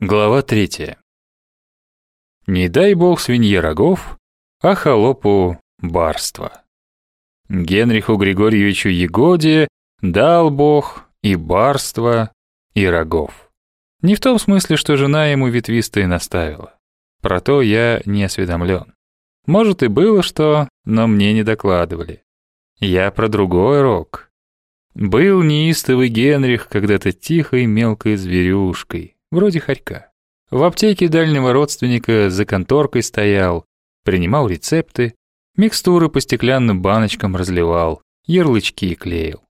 Глава третья. Не дай бог свинье рогов, а холопу барства. Генриху Григорьевичу Егоде дал бог и барства, и рогов. Не в том смысле, что жена ему ветвистые наставила. Про то я не осведомлен. Может и было что, но мне не докладывали. Я про другой рог. Был неистовый Генрих когда-то тихой мелкой зверюшкой, вроде хорька. В аптеке дальнего родственника за конторкой стоял, принимал рецепты, микстуры по стеклянным баночкам разливал, ярлычки клеил.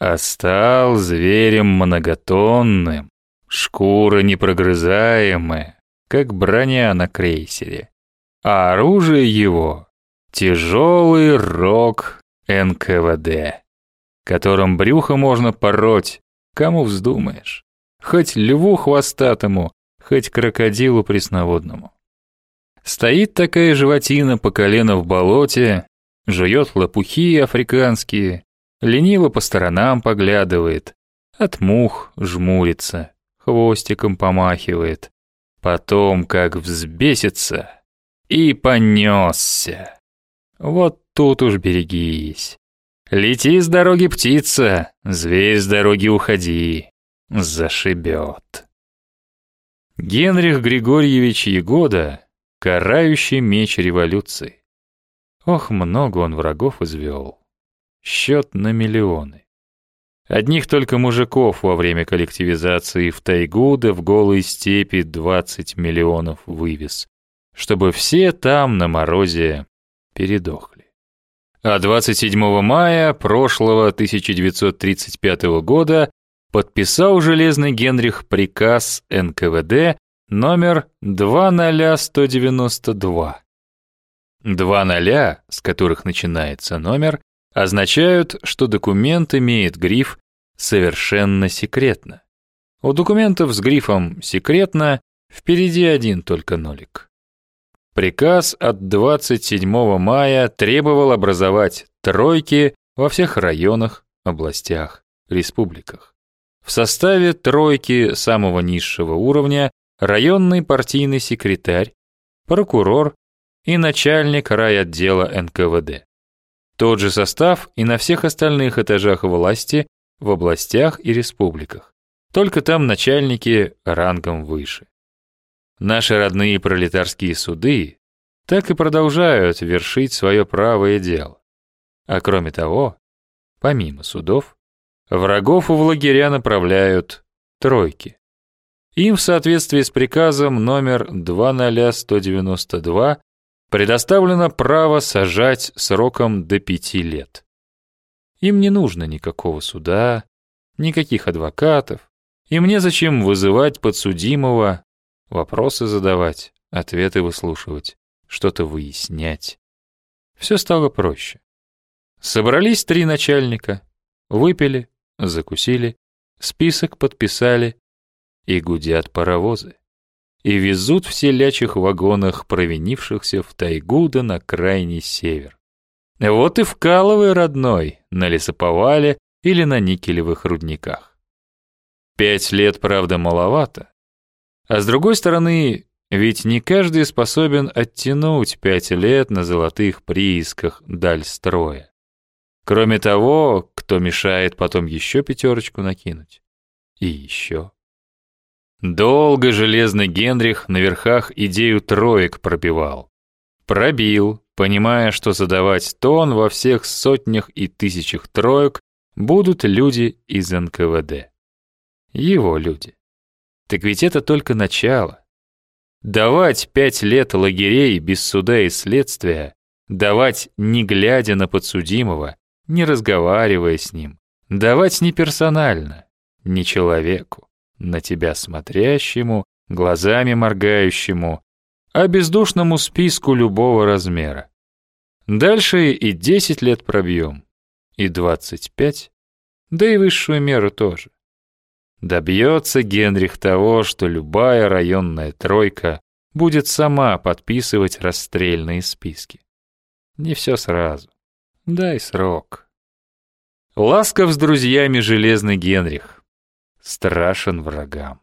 А стал зверем многотонным, шкура непрогрызаемая, как броня на крейсере. А оружие его — тяжелый рог НКВД, которым брюхо можно пороть, кому вздумаешь хоть льву хвостатому, хоть крокодилу пресноводному. Стоит такая животина по колено в болоте, жует лопухи африканские, лениво по сторонам поглядывает, от мух жмурится, хвостиком помахивает. Потом, как взбесится, и понесся. Вот тут уж берегись. Лети с дороги, птица, зверь с дороги уходи зашибет. Генрих Григорьевич Егода — карающий меч революции. Ох, много он врагов извел. Счет на миллионы. Одних только мужиков во время коллективизации в тайгу да в голой степи 20 миллионов вывез, чтобы все там на морозе передохли. А 27 мая прошлого 1935 года подписал Железный Генрих приказ НКВД номер 20192. Два ноля, с которых начинается номер, означают, что документ имеет гриф «совершенно секретно». У документов с грифом «секретно» впереди один только нолик. Приказ от 27 мая требовал образовать тройки во всех районах, областях, республиках. В составе тройки самого низшего уровня районный партийный секретарь, прокурор и начальник райотдела НКВД. Тот же состав и на всех остальных этажах власти в областях и республиках. Только там начальники рангом выше. Наши родные пролетарские суды так и продолжают вершить свое правое дело. А кроме того, помимо судов, Врагов в лагеря направляют тройки. Им в соответствии с приказом номер 20192 предоставлено право сажать сроком до пяти лет. Им не нужно никакого суда, никаких адвокатов, им незачем вызывать подсудимого, вопросы задавать, ответы выслушивать, что-то выяснять. Все стало проще. Собрались три начальника, выпили, закусили, список подписали, и гудят паровозы. И везут в селячих вагонах провинившихся в тайгу да на крайний север. Вот и вкалывай, родной, на лесоповале или на никелевых рудниках. Пять лет, правда, маловато. А с другой стороны, ведь не каждый способен оттянуть пять лет на золотых приисках даль строя. Кроме того, кто мешает потом еще пятерочку накинуть. И еще. Долго железный Генрих на верхах идею троек пробивал. Пробил, понимая, что задавать тон во всех сотнях и тысячах троек будут люди из НКВД. Его люди. Так ведь это только начало. Давать пять лет лагерей без суда и следствия, давать не глядя на подсудимого, не разговаривая с ним, давать не персонально, не человеку, на тебя смотрящему, глазами моргающему, а бездушному списку любого размера. Дальше и 10 лет пробьем, и 25, да и высшую меру тоже. Добьется Генрих того, что любая районная тройка будет сама подписывать расстрельные списки. Не все сразу. Дай срок. Ласков с друзьями железный Генрих. Страшен врагам.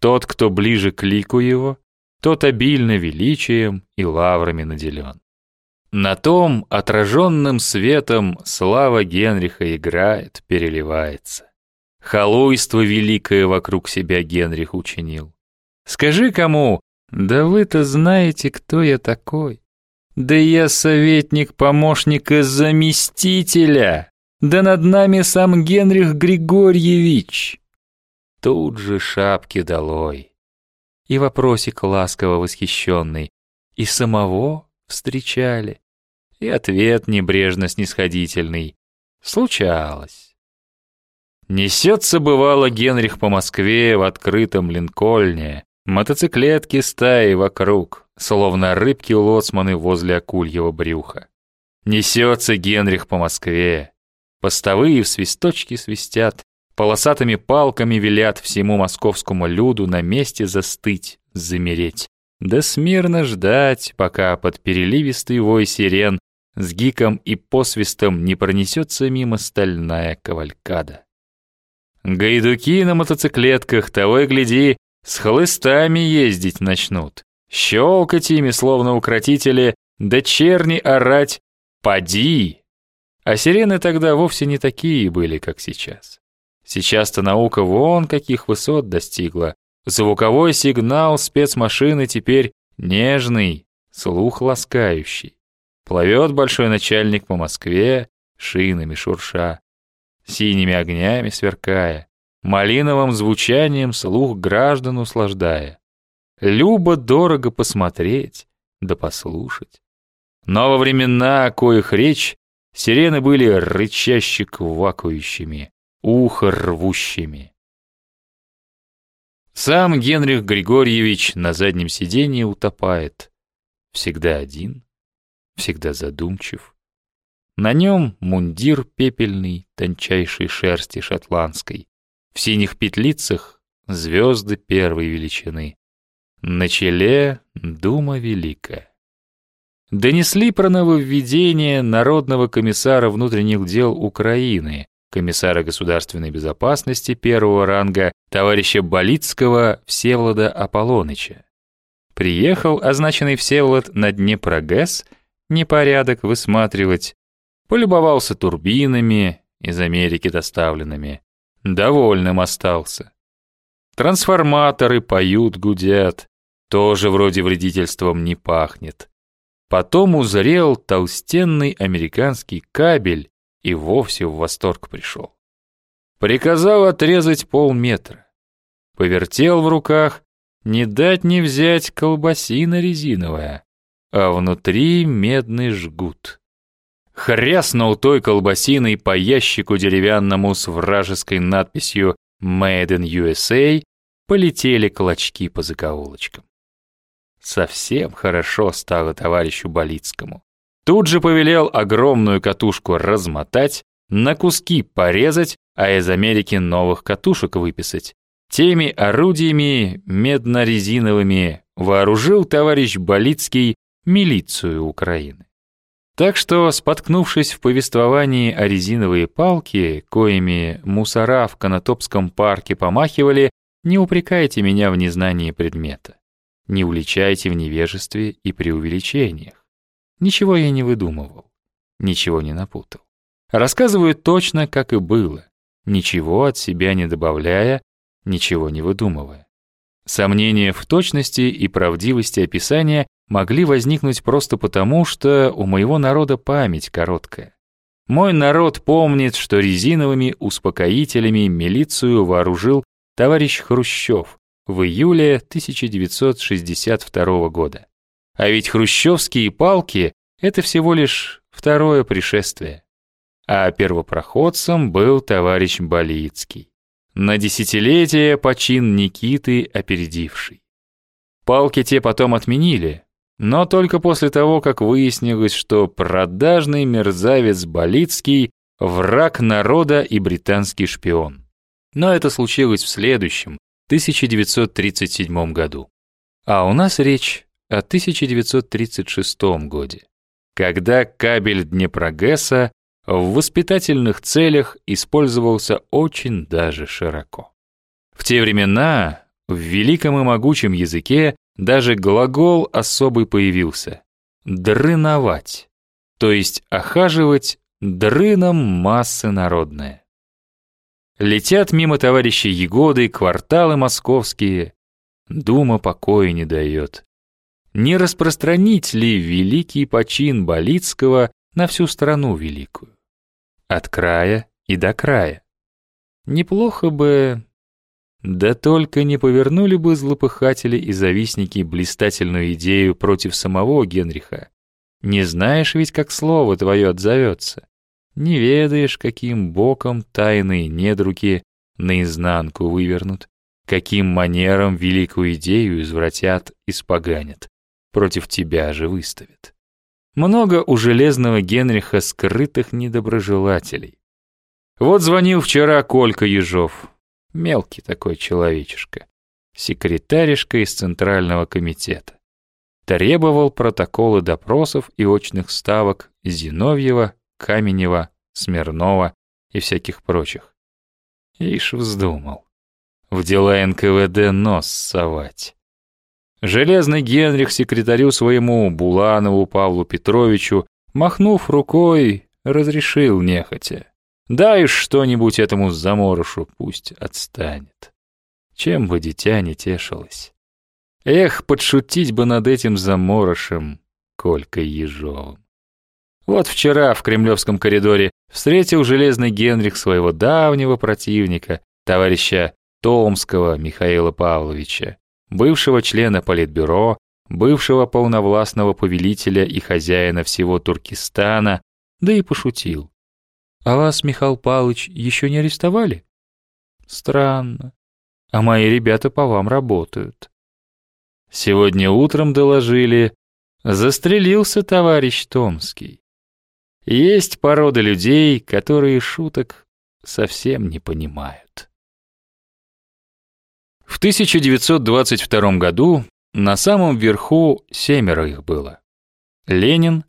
Тот, кто ближе к лику его, тот обильно величием и лаврами наделен. На том отраженным светом слава Генриха играет, переливается. Халуйство великое вокруг себя Генрих учинил. Скажи кому, да вы-то знаете, кто я такой. Да я советник помощника заместителя. Да над нами сам Генрих Григорьевич. Тут же шапки долой. И вопросик ласково восхищенный. И самого встречали. И ответ небрежно снисходительный. Случалось. Несется, бывало, Генрих по Москве в открытом линкольне, мотоциклетки стаи вокруг, словно рыбки-лоцманы возле акульего брюха. Несется Генрих по Москве. Постовые в свисточки свистят, полосатыми палками велят всему московскому люду на месте застыть, замереть. Да смирно ждать, пока под переливистый вой сирен с гиком и посвистом не пронесется мимо стальная кавалькада. Гайдуки на мотоциклетках, того и гляди, с хлыстами ездить начнут. Щелкать ими, словно укротители, да черни орать «Поди!». А сирены тогда вовсе не такие были, как сейчас. Сейчас-то наука вон каких высот достигла. Звуковой сигнал спецмашины теперь нежный, слух ласкающий. Плывет большой начальник по Москве, шинами шурша синими огнями сверкая, малиновым звучанием слух граждан услаждая. Любо дорого посмотреть, да послушать. Но во времена, о коих речь, сирены были рычаще квакающими, ухо рвущими. Сам Генрих Григорьевич на заднем сиденье утопает. Всегда один, всегда задумчив. На нем мундир пепельный, тончайшей шерсти шотландской. В синих петлицах звезды первой величины. На челе дума великая. Донесли про нововведение Народного комиссара внутренних дел Украины, комиссара государственной безопасности первого ранга товарища Болицкого Всеволода Аполлоныча. Приехал означенный Всеволод на Днепрогэс непорядок высматривать, Полюбовался турбинами, из Америки доставленными. Довольным остался. Трансформаторы поют, гудят. Тоже вроде вредительством не пахнет. Потом узрел толстенный американский кабель и вовсе в восторг пришел. Приказал отрезать полметра. Повертел в руках, не дать не взять колбасина резиновая, а внутри медный жгут хряснул той колбасиной по ящику деревянному с вражеской надписью «Made in USA», полетели клочки по закоулочкам. Совсем хорошо стало товарищу Болицкому. Тут же повелел огромную катушку размотать, на куски порезать, а из Америки новых катушек выписать. Теми орудиями медно-резиновыми вооружил товарищ Болицкий милицию Украины. Так что, споткнувшись в повествовании о резиновые палки, коими мусора в Конотопском парке помахивали, не упрекайте меня в незнании предмета. Не уличайте в невежестве и преувеличениях. Ничего я не выдумывал, ничего не напутал. Рассказываю точно, как и было, ничего от себя не добавляя, ничего не выдумывая. Сомнения в точности и правдивости описания могли возникнуть просто потому, что у моего народа память короткая. Мой народ помнит, что резиновыми успокоителями милицию вооружил товарищ Хрущев в июле 1962 года. А ведь хрущевские палки — это всего лишь второе пришествие. А первопроходцем был товарищ Болицкий. На десятилетие почин Никиты опередивший. Палки те потом отменили, но только после того, как выяснилось, что продажный мерзавец Болицкий – враг народа и британский шпион. Но это случилось в следующем, 1937 году. А у нас речь о 1936 годе, когда кабель Днепрогэса в воспитательных целях использовался очень даже широко. В те времена В великом и могучем языке даже глагол особый появился — «дрыновать», то есть охаживать дрыном массы народные. Летят мимо товарищи Егоды кварталы московские, дума покоя не дает. Не распространить ли великий почин Болицкого на всю страну великую? От края и до края. Неплохо бы... Да только не повернули бы злопыхатели и завистники блистательную идею против самого Генриха. Не знаешь ведь, как слово твое отзовется. Не ведаешь, каким боком тайные недруги наизнанку вывернут, каким манером великую идею извратят и споганят, против тебя же выставят. Много у железного Генриха скрытых недоброжелателей. Вот звонил вчера Колька Ежов, мелкий такой человечишка, секретаришка из Центрального комитета. Требовал протоколы допросов и очных ставок Зиновьева, Каменева, Смирнова и всяких прочих. Ишь вздумал. В дела НКВД нос совать. Железный Генрих секретарю своему Буланову Павлу Петровичу, махнув рукой, разрешил нехотя. Дай что-нибудь этому заморышу, пусть отстанет. Чем бы дитя не тешилось. Эх, подшутить бы над этим заморышем, Колькой Ежовым. Вот вчера в Кремлевском коридоре встретил Железный Генрих своего давнего противника, товарища Томского Михаила Павловича, бывшего члена Политбюро, бывшего полновластного повелителя и хозяина всего Туркестана, да и пошутил. «А вас, Михаил Павлович, еще не арестовали?» «Странно. А мои ребята по вам работают». Сегодня утром доложили, застрелился товарищ Томский. Есть порода людей, которые шуток совсем не понимают. В 1922 году на самом верху семеро их было. Ленин,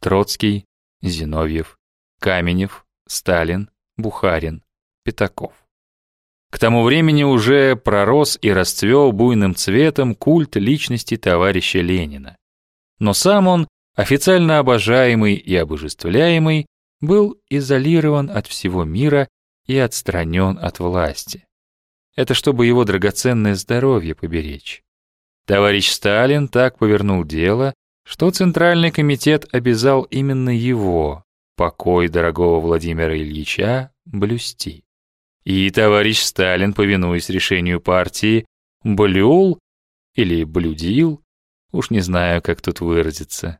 Троцкий, Зиновьев, Каменев, Сталин, Бухарин, Пятаков. К тому времени уже пророс и расцвел буйным цветом культ личности товарища Ленина. Но сам он официально обожаемый и обожествляемый, был изолирован от всего мира и отстранен от власти. Это чтобы его драгоценное здоровье поберечь. Товарищ Сталин так повернул дело, что Центральный комитет обязал именно его, покой дорогого Владимира Ильича, блюсти. И товарищ Сталин, повинуясь решению партии, блюл или блюдил, уж не знаю, как тут выразиться,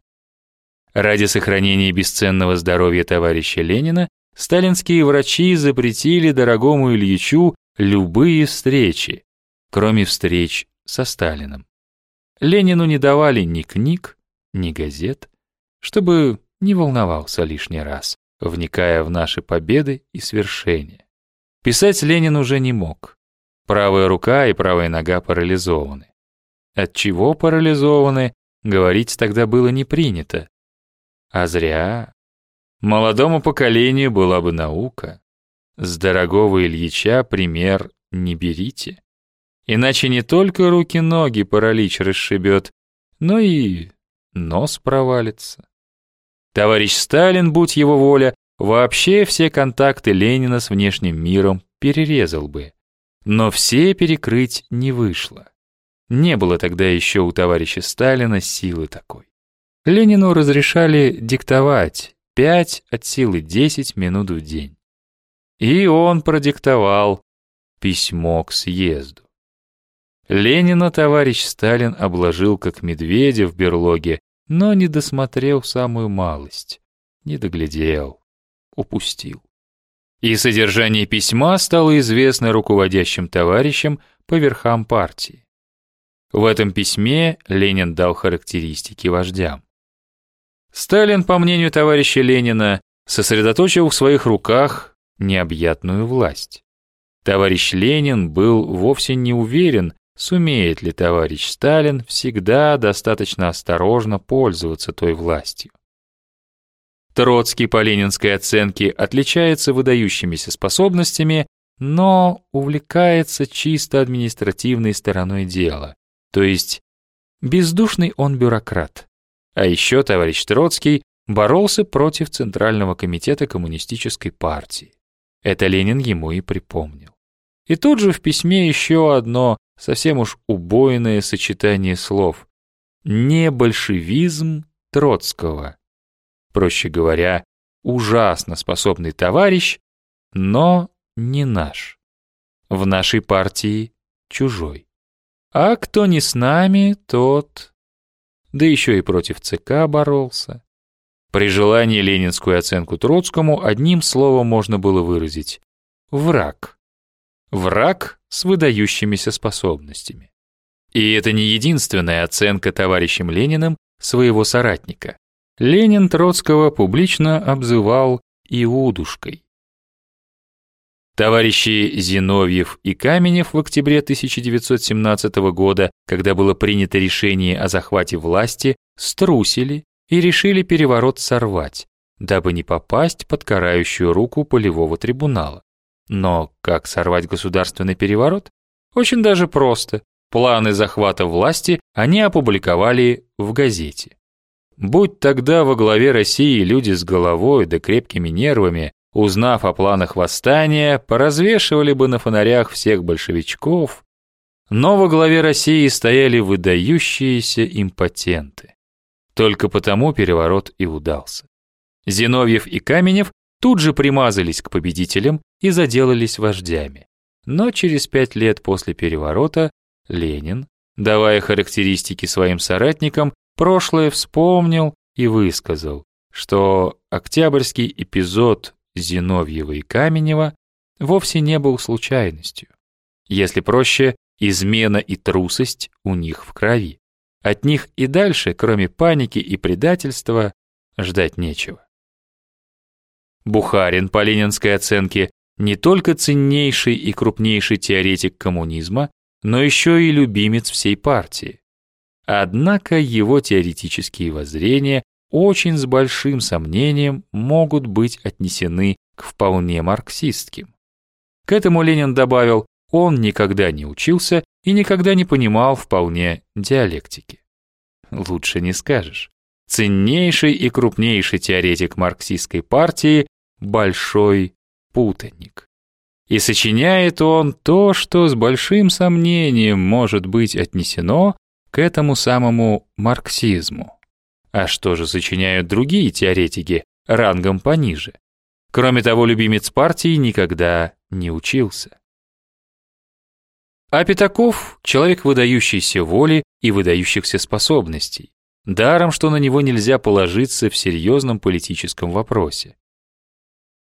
Ради сохранения бесценного здоровья товарища Ленина сталинские врачи запретили дорогому Ильичу любые встречи, кроме встреч со Сталиным. Ленину не давали ни книг, ни газет, чтобы не волновался лишний раз, вникая в наши победы и свершения. Писать Ленин уже не мог. Правая рука и правая нога парализованы. От чего парализованы, говорить тогда было не принято, а зря. Молодому поколению была бы наука. С дорогого Ильича пример не берите. Иначе не только руки-ноги паралич расшибет, но и нос провалится. Товарищ Сталин, будь его воля, вообще все контакты Ленина с внешним миром перерезал бы. Но все перекрыть не вышло. Не было тогда еще у товарища Сталина силы такой. Ленину разрешали диктовать 5 от силы 10 минут в день. И он продиктовал письмо к съезду. Ленина товарищ Сталин обложил как медведя в берлоге, но не досмотрел самую малость, не доглядел, упустил. И содержание письма стало известно руководящим товарищам по верхам партии. В этом письме Ленин дал характеристики вождям. Сталин, по мнению товарища Ленина, сосредоточил в своих руках необъятную власть. Товарищ Ленин был вовсе не уверен, сумеет ли товарищ Сталин всегда достаточно осторожно пользоваться той властью. Троцкий по ленинской оценке отличается выдающимися способностями, но увлекается чисто административной стороной дела, то есть бездушный он бюрократ. А еще товарищ Троцкий боролся против Центрального комитета коммунистической партии. Это Ленин ему и припомнил. И тут же в письме еще одно совсем уж убойное сочетание слов. Не большевизм Троцкого. Проще говоря, ужасно способный товарищ, но не наш. В нашей партии чужой. А кто не с нами, тот... Да еще и против ЦК боролся. При желании ленинскую оценку Троцкому одним словом можно было выразить – враг. Враг с выдающимися способностями. И это не единственная оценка товарищем Лениным своего соратника. Ленин Троцкого публично обзывал Иудушкой. Товарищи Зиновьев и Каменев в октябре 1917 года, когда было принято решение о захвате власти, струсили и решили переворот сорвать, дабы не попасть под карающую руку полевого трибунала. Но как сорвать государственный переворот? Очень даже просто. Планы захвата власти они опубликовали в газете. Будь тогда во главе России люди с головой да крепкими нервами, узнав о планах восстания, поразвешивали бы на фонарях всех большевичков, но во главе России стояли выдающиеся импотенты. Только потому переворот и удался. Зиновьев и Каменев тут же примазались к победителям и заделались вождями. Но через пять лет после переворота Ленин, давая характеристики своим соратникам, прошлое вспомнил и высказал, что октябрьский эпизод Зиновьева и Каменева вовсе не был случайностью. Если проще, измена и трусость у них в крови. От них и дальше, кроме паники и предательства, ждать нечего. Бухарин по ленинской оценке не только ценнейший и крупнейший теоретик коммунизма, но еще и любимец всей партии. Однако его теоретические воззрения очень с большим сомнением могут быть отнесены к вполне марксистским. К этому Ленин добавил, он никогда не учился и никогда не понимал вполне диалектики. Лучше не скажешь. Ценнейший и крупнейший теоретик марксистской партии – большой путаник. И сочиняет он то, что с большим сомнением может быть отнесено к этому самому марксизму. А что же сочиняют другие теоретики рангом пониже? Кроме того, любимец партии никогда не учился. А Пятаков — человек выдающейся воли и выдающихся способностей. Даром, что на него нельзя положиться в серьезном политическом вопросе.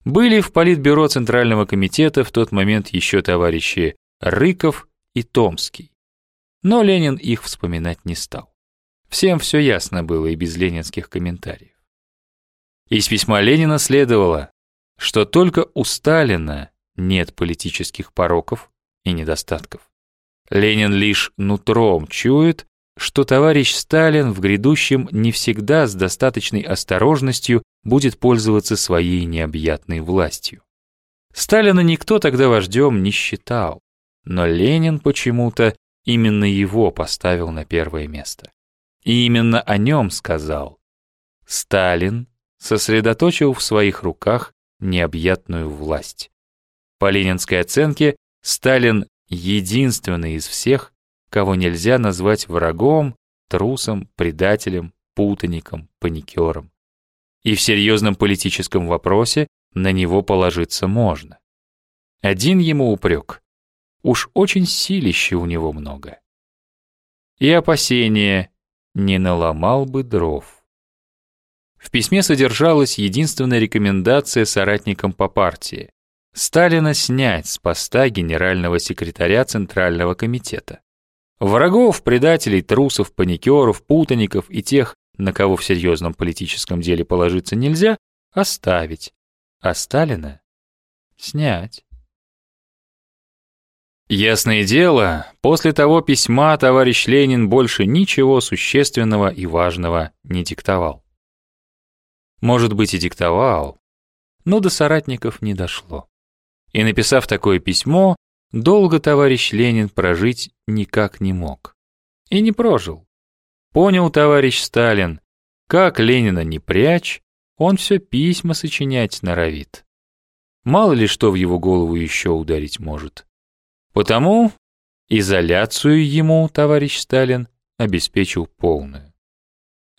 Были в Политбюро Центрального комитета в тот момент еще товарищи Рыков и Томский. Но Ленин их вспоминать не стал. Всем все ясно было и без ленинских комментариев. Из письма Ленина следовало, что только у Сталина нет политических пороков и недостатков. Ленин лишь нутром чует, что товарищ Сталин в грядущем не всегда с достаточной осторожностью будет пользоваться своей необъятной властью. Сталина никто тогда вождем не считал, но Ленин почему-то именно его поставил на первое место. И именно о нем сказал. Сталин сосредоточил в своих руках необъятную власть. По ленинской оценке, Сталин единственный из всех, кого нельзя назвать врагом, трусом, предателем, путаником, паникером. И в серьезном политическом вопросе на него положиться можно. Один ему упрек. Уж очень силища у него много. И опасение не наломал бы дров. В письме содержалась единственная рекомендация соратникам по партии Сталина снять с поста генерального секретаря Центрального комитета. Врагов, предателей, трусов, паникеров, путаников и тех, на кого в серьезном политическом деле положиться нельзя, оставить, а Сталина снять. Ясное дело, после того письма товарищ Ленин больше ничего существенного и важного не диктовал. Может быть и диктовал, но до соратников не дошло. И написав такое письмо, долго товарищ Ленин прожить никак не мог. И не прожил. Понял товарищ Сталин, как Ленина не прячь, он все письма сочинять норовит. Мало ли что в его голову еще ударить может. Потому изоляцию ему товарищ Сталин обеспечил полную.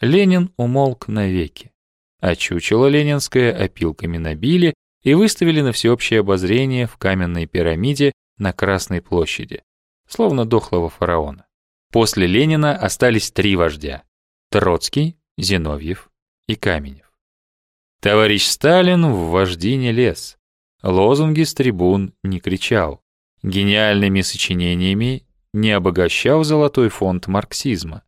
Ленин умолк навеки, а чучело ленинское опилками набили и выставили на всеобщее обозрение в каменной пирамиде на Красной площади, словно дохлого фараона. После Ленина остались три вождя – Троцкий, Зиновьев и Каменев. Товарищ Сталин в вожди не лез, лозунги с трибун не кричал, гениальными сочинениями не обогащал золотой фонд марксизма.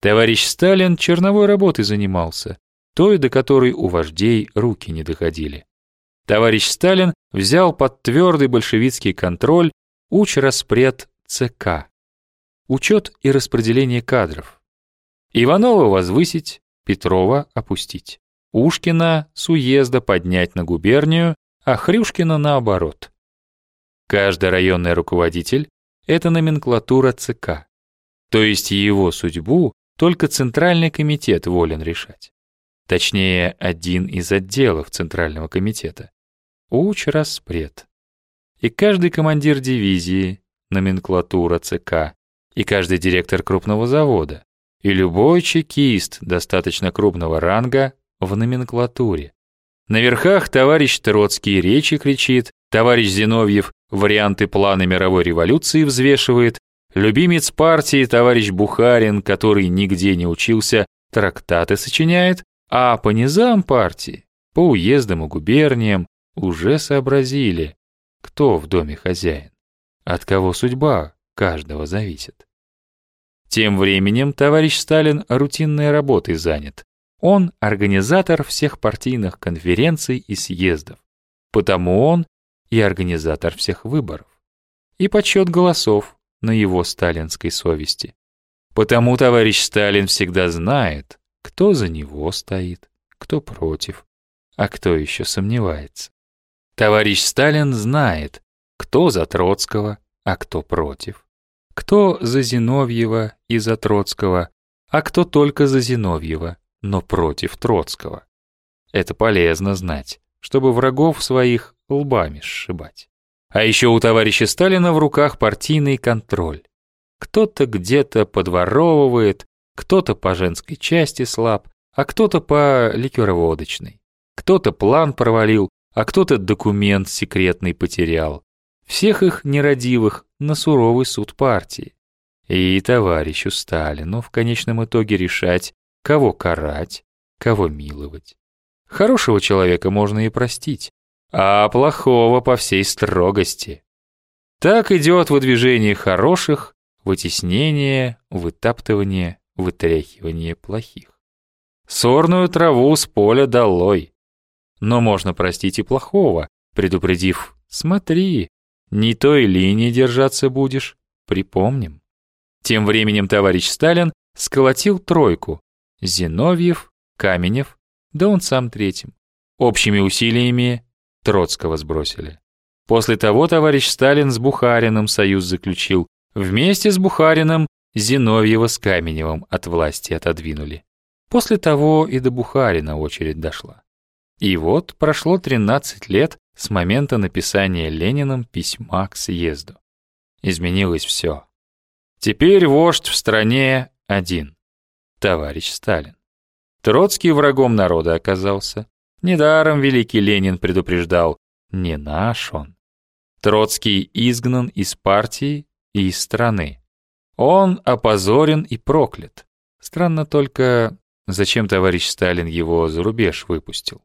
Товарищ Сталин черновой работой занимался, той, до которой у вождей руки не доходили. Товарищ Сталин взял под твердый большевистский контроль уч-распред ЦК, учет и распределение кадров. Иванова возвысить, Петрова опустить. Ушкина с уезда поднять на губернию, а Хрюшкина наоборот. Каждый районный руководитель — это номенклатура ЦК. То есть его судьбу только Центральный комитет волен решать. Точнее, один из отделов Центрального комитета. Уч распред. И каждый командир дивизии — номенклатура ЦК. И каждый директор крупного завода. И любой чекист достаточно крупного ранга в номенклатуре. На верхах товарищ Троцкий речи кричит, товарищ Зиновьев варианты плана мировой революции взвешивает, любимец партии товарищ Бухарин, который нигде не учился, трактаты сочиняет, а по низам партии, по уездам и губерниям уже сообразили, кто в доме хозяин, от кого судьба каждого зависит. Тем временем товарищ Сталин рутинной работой занят. Он организатор всех партийных конференций и съездов. Потому он и организатор всех выборов. И подсчет голосов на его сталинской совести. Потому товарищ Сталин всегда знает, кто за него стоит, кто против, а кто еще сомневается. Товарищ Сталин знает, кто за Троцкого, а кто против. Кто за Зиновьева и за Троцкого, а кто только за Зиновьева но против Троцкого. Это полезно знать, чтобы врагов своих лбами сшибать. А еще у товарища Сталина в руках партийный контроль. Кто-то где-то подворовывает, кто-то по женской части слаб, а кто-то по ликероводочной. Кто-то план провалил, а кто-то документ секретный потерял. Всех их нерадивых на суровый суд партии. И товарищу Сталину в конечном итоге решать, кого карать, кого миловать. Хорошего человека можно и простить, а плохого по всей строгости. Так идет выдвижение хороших, вытеснение, вытаптывание, вытряхивание плохих. Сорную траву с поля долой. Но можно простить и плохого, предупредив «Смотри, не той линии держаться будешь, припомним». Тем временем товарищ Сталин сколотил тройку, Зиновьев, Каменев, да он сам третьим. Общими усилиями Троцкого сбросили. После того товарищ Сталин с Бухариным союз заключил. Вместе с Бухариным Зиновьева с Каменевым от власти отодвинули. После того и до Бухарина очередь дошла. И вот прошло 13 лет с момента написания Лениным письма к съезду. Изменилось все. Теперь вождь в стране один товарищ Сталин. Троцкий врагом народа оказался. Недаром великий Ленин предупреждал, не наш он. Троцкий изгнан из партии и из страны. Он опозорен и проклят. Странно только, зачем товарищ Сталин его за рубеж выпустил.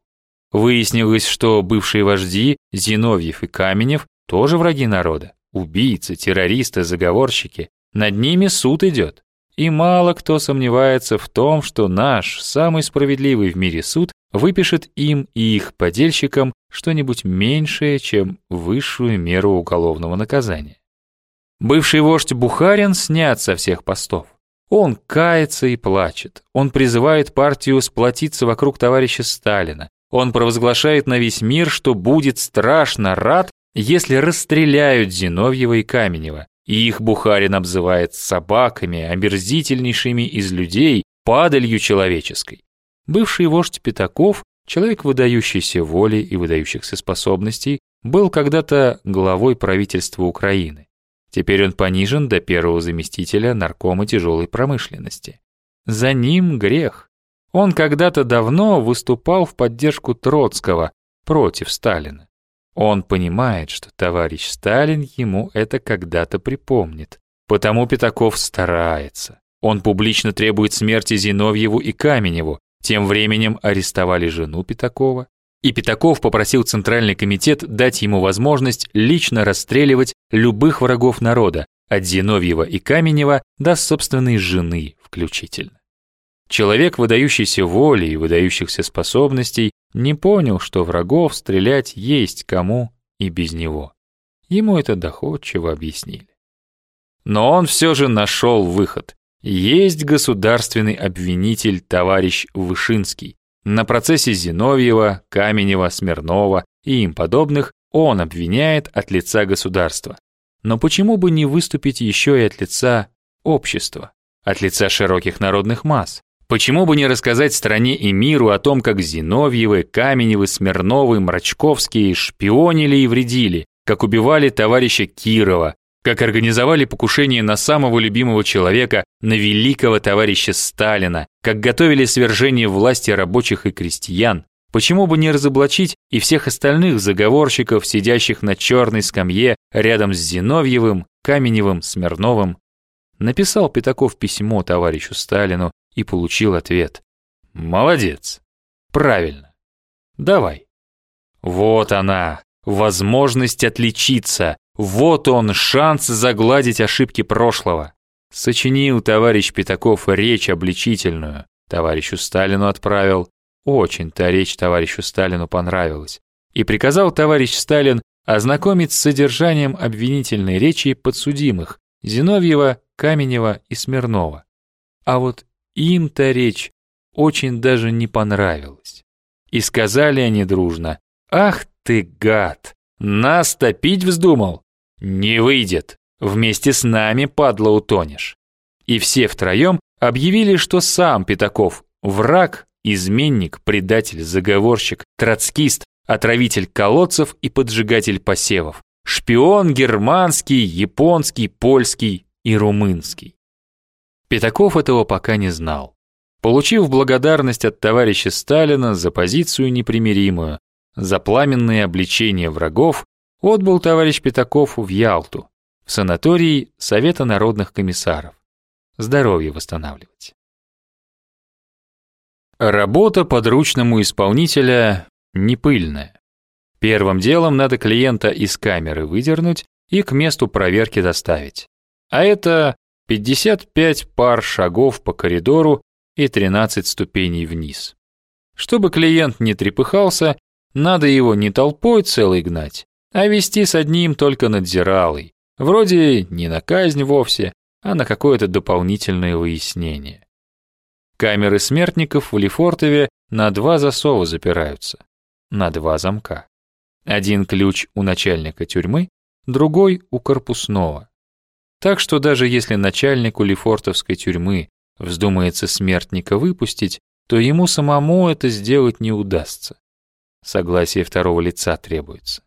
Выяснилось, что бывшие вожди Зиновьев и Каменев тоже враги народа. Убийцы, террористы, заговорщики. Над ними суд идет. И мало кто сомневается в том, что наш, самый справедливый в мире суд, выпишет им и их подельщикам что-нибудь меньшее, чем высшую меру уголовного наказания. Бывший вождь Бухарин снят со всех постов. Он кается и плачет. Он призывает партию сплотиться вокруг товарища Сталина. Он провозглашает на весь мир, что будет страшно рад, Если расстреляют Зиновьева и Каменева, и их Бухарин обзывает собаками, омерзительнейшими из людей, падалью человеческой. Бывший вождь Пятаков, человек выдающейся воли и выдающихся способностей, был когда-то главой правительства Украины. Теперь он понижен до первого заместителя наркома тяжелой промышленности. За ним грех. Он когда-то давно выступал в поддержку Троцкого против Сталина. Он понимает, что товарищ Сталин ему это когда-то припомнит. Потому Пятаков старается. Он публично требует смерти Зиновьеву и Каменеву. Тем временем арестовали жену Пятакова. И Пятаков попросил Центральный комитет дать ему возможность лично расстреливать любых врагов народа, от Зиновьева и Каменева до собственной жены включительно. Человек, выдающийся воли и выдающихся способностей, не понял, что врагов стрелять есть кому и без него. Ему это доходчиво объяснили. Но он все же нашел выход. Есть государственный обвинитель товарищ Вышинский. На процессе Зиновьева, Каменева, Смирнова и им подобных он обвиняет от лица государства. Но почему бы не выступить еще и от лица общества, от лица широких народных масс? Почему бы не рассказать стране и миру о том, как Зиновьевы, Каменевы, Смирновы, Мрачковские шпионили и вредили, как убивали товарища Кирова, как организовали покушение на самого любимого человека, на великого товарища Сталина, как готовили свержение власти рабочих и крестьян. Почему бы не разоблачить и всех остальных заговорщиков, сидящих на черной скамье рядом с Зиновьевым, Каменевым, Смирновым? Написал Пятаков письмо товарищу Сталину и получил ответ. Молодец. Правильно. Давай. Вот она, возможность отличиться. Вот он, шанс загладить ошибки прошлого. Сочинил товарищ Пятаков речь обличительную. Товарищу Сталину отправил. Очень та речь товарищу Сталину понравилась. И приказал товарищ Сталин ознакомить с содержанием обвинительной речи подсудимых Зиновьева, Каменева и Смирнова. А вот им-то речь очень даже не понравилась. И сказали они дружно, «Ах ты, гад! Нас топить вздумал? Не выйдет! Вместе с нами, падла, утонешь!» И все втроем объявили, что сам Пятаков – враг, изменник, предатель, заговорщик, троцкист, отравитель колодцев и поджигатель посевов, шпион германский, японский, польский и румынский. Пятаков этого пока не знал. Получив благодарность от товарища Сталина за позицию непримиримую, за пламенные обличения врагов, отбыл товарищ Пятаков в Ялту, в санаторий Совета народных комиссаров. Здоровье восстанавливать. Работа подручному исполнителя не пыльная. Первым делом надо клиента из камеры выдернуть и к месту проверки доставить. А это 55 пар шагов по коридору и 13 ступеней вниз. Чтобы клиент не трепыхался, надо его не толпой целый гнать, а вести с одним только надзиралой. Вроде не на казнь вовсе, а на какое-то дополнительное выяснение. Камеры смертников в Лефортове на два засова запираются, на два замка. Один ключ у начальника тюрьмы, другой у корпусного. Так что даже если начальнику Лефортовской тюрьмы вздумается смертника выпустить, то ему самому это сделать не удастся. Согласие второго лица требуется.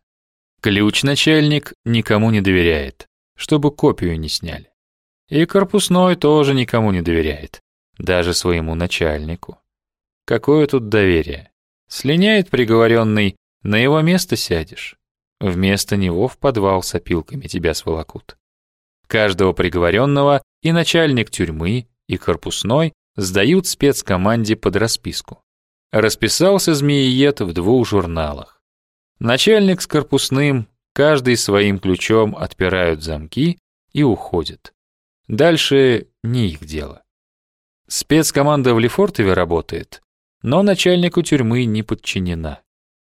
Ключ начальник никому не доверяет, чтобы копию не сняли. И корпусной тоже никому не доверяет, даже своему начальнику. Какое тут доверие? Слиняет приговоренный, на его место сядешь. Вместо него в подвал с опилками тебя сволокут. Каждого приговоренного и начальник тюрьмы, и корпусной сдают спецкоманде под расписку. Расписался змеиед в двух журналах. Начальник с корпусным, каждый своим ключом отпирают замки и уходят. Дальше не их дело. Спецкоманда в Лефортове работает, но начальнику тюрьмы не подчинена.